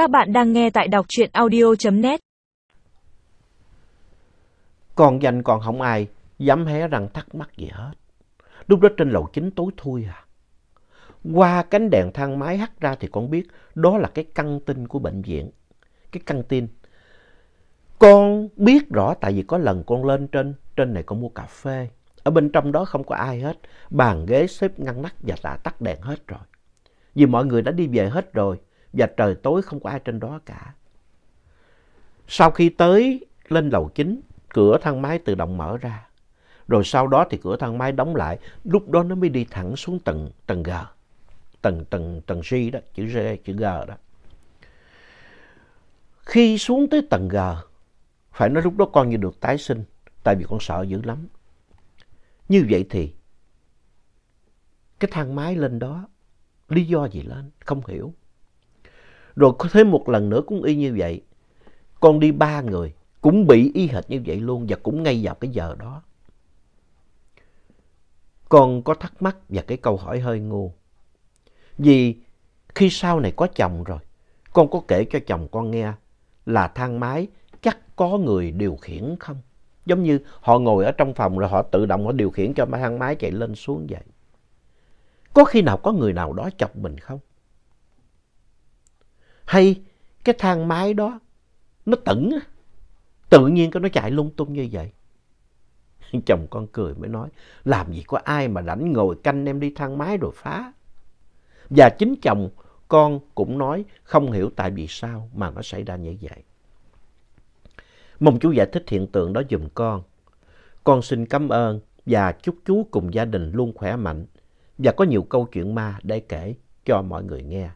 Các bạn đang nghe tại đọc truyện audio.net. Còn danh còn không ai dám hé răng thắc mắc gì hết. Lúc đó trên lầu chính tối thui à. Qua cánh đèn thang máy hắt ra thì con biết đó là cái căng tin của bệnh viện. Cái căng tin. Con biết rõ tại vì có lần con lên trên, trên này con mua cà phê. Ở bên trong đó không có ai hết. Bàn ghế xếp ngăn nắp và đã tắt đèn hết rồi. Vì mọi người đã đi về hết rồi và trời tối không có ai trên đó cả. Sau khi tới lên lầu chính, cửa thang máy tự động mở ra. Rồi sau đó thì cửa thang máy đóng lại, lúc đó nó mới đi thẳng xuống tầng, tầng G. Tầng, tầng, tầng G đó, chữ G, chữ G đó. Khi xuống tới tầng G, phải nói lúc đó con như được tái sinh, tại vì con sợ dữ lắm. Như vậy thì, cái thang máy lên đó, lý do gì lên, không hiểu. Rồi có thêm một lần nữa cũng y như vậy. Con đi ba người, cũng bị y hệt như vậy luôn và cũng ngay vào cái giờ đó. Con có thắc mắc và cái câu hỏi hơi ngu. Vì khi sau này có chồng rồi, con có kể cho chồng con nghe là thang máy chắc có người điều khiển không? Giống như họ ngồi ở trong phòng rồi họ tự động họ điều khiển cho thang máy chạy lên xuống vậy. Có khi nào có người nào đó chọc mình không? Hay cái thang máy đó nó tẩn tự nhiên cái nó chạy lung tung như vậy. Chồng con cười mới nói, làm gì có ai mà rảnh ngồi canh em đi thang máy rồi phá. Và chính chồng con cũng nói không hiểu tại vì sao mà nó xảy ra như vậy. Mong chú giải thích hiện tượng đó dùm con. Con xin cảm ơn và chúc chú cùng gia đình luôn khỏe mạnh và có nhiều câu chuyện ma để kể cho mọi người nghe.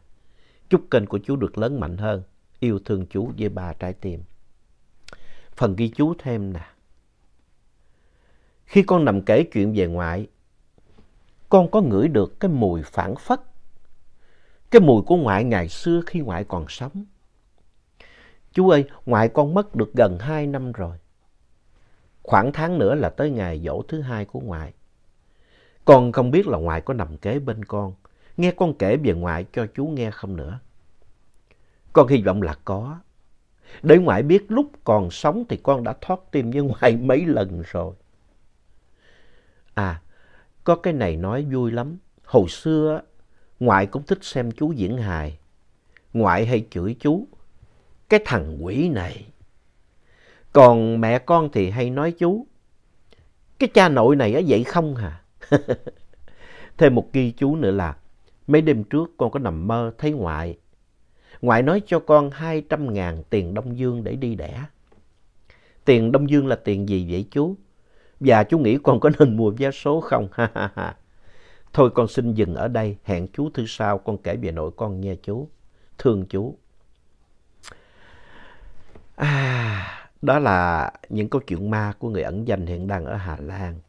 Chúc kênh của chú được lớn mạnh hơn. Yêu thương chú với ba trái tim. Phần ghi chú thêm nè. Khi con nằm kể chuyện về ngoại, con có ngửi được cái mùi phản phất. Cái mùi của ngoại ngày xưa khi ngoại còn sống. Chú ơi, ngoại con mất được gần hai năm rồi. Khoảng tháng nữa là tới ngày dỗ thứ hai của ngoại. Con không biết là ngoại có nằm kế bên con. Nghe con kể về ngoại cho chú nghe không nữa. Con hy vọng là có. Để ngoại biết lúc còn sống thì con đã thoát tim với ngoại mấy lần rồi. À, có cái này nói vui lắm. Hồi xưa, ngoại cũng thích xem chú diễn hài. Ngoại hay chửi chú. Cái thằng quỷ này. Còn mẹ con thì hay nói chú. Cái cha nội này á vậy không hả? Thêm một ghi chú nữa là mấy đêm trước con có nằm mơ thấy ngoại. Ngoại nói cho con 200 ngàn tiền Đông Dương để đi đẻ. Tiền Đông Dương là tiền gì vậy chú? Và chú nghĩ con có nên mua vé số không? Ha ha ha. Thôi con xin dừng ở đây. Hẹn chú thứ sau con kể về nội con nghe chú. Thương chú. À, đó là những câu chuyện ma của người ẩn danh hiện đang ở Hà Lan.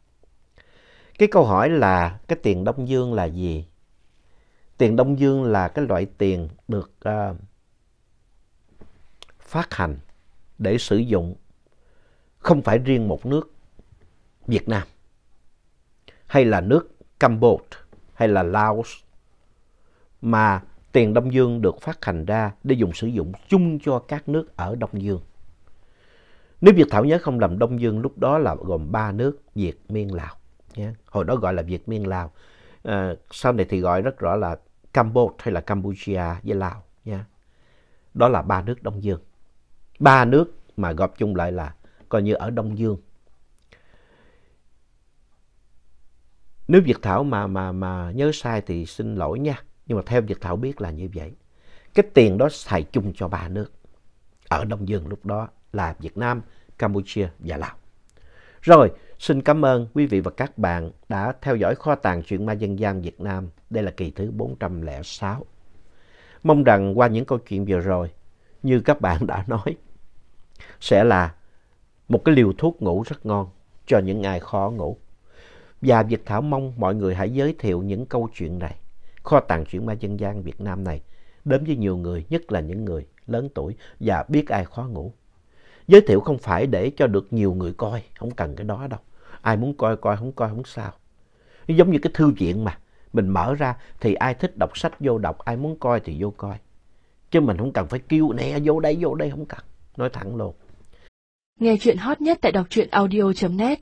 Cái câu hỏi là cái tiền Đông Dương là gì? Tiền Đông Dương là cái loại tiền được uh, phát hành để sử dụng không phải riêng một nước Việt Nam hay là nước Campuchia hay là Laos mà tiền Đông Dương được phát hành ra để dùng sử dụng chung cho các nước ở Đông Dương. Nếu Việt Thảo nhớ không lầm Đông Dương lúc đó là gồm ba nước Việt, Miên, Lào. Hồi đó gọi là Việt, Miên, Lào. À, sau này thì gọi rất rõ là Campuchia hay là Campuchia với Lào. nha, Đó là ba nước Đông Dương. Ba nước mà gộp chung lại là coi như ở Đông Dương. Nếu Việt Thảo mà, mà, mà nhớ sai thì xin lỗi nha. Nhưng mà theo Việt Thảo biết là như vậy. Cái tiền đó xài chung cho ba nước. Ở Đông Dương lúc đó là Việt Nam, Campuchia và Lào. Rồi, xin cảm ơn quý vị và các bạn đã theo dõi kho tàng truyện ma dân gian Việt Nam. Đây là kỳ thứ 406. Mong rằng qua những câu chuyện vừa rồi, như các bạn đã nói, sẽ là một cái liều thuốc ngủ rất ngon cho những ai khó ngủ. Và Việt Thảo mong mọi người hãy giới thiệu những câu chuyện này, kho tàng truyện ma dân gian Việt Nam này, đến với nhiều người, nhất là những người lớn tuổi và biết ai khó ngủ. Giới thiệu không phải để cho được nhiều người coi, không cần cái đó đâu. Ai muốn coi coi, không coi không sao. Giống như cái thư viện mà, mình mở ra thì ai thích đọc sách vô đọc, ai muốn coi thì vô coi. Chứ mình không cần phải kêu nè vô đây vô đây không cần. Nói thẳng luôn. Nghe chuyện hot nhất tại đọc truyện audio.net